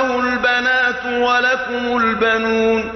له البنات ولكم البنون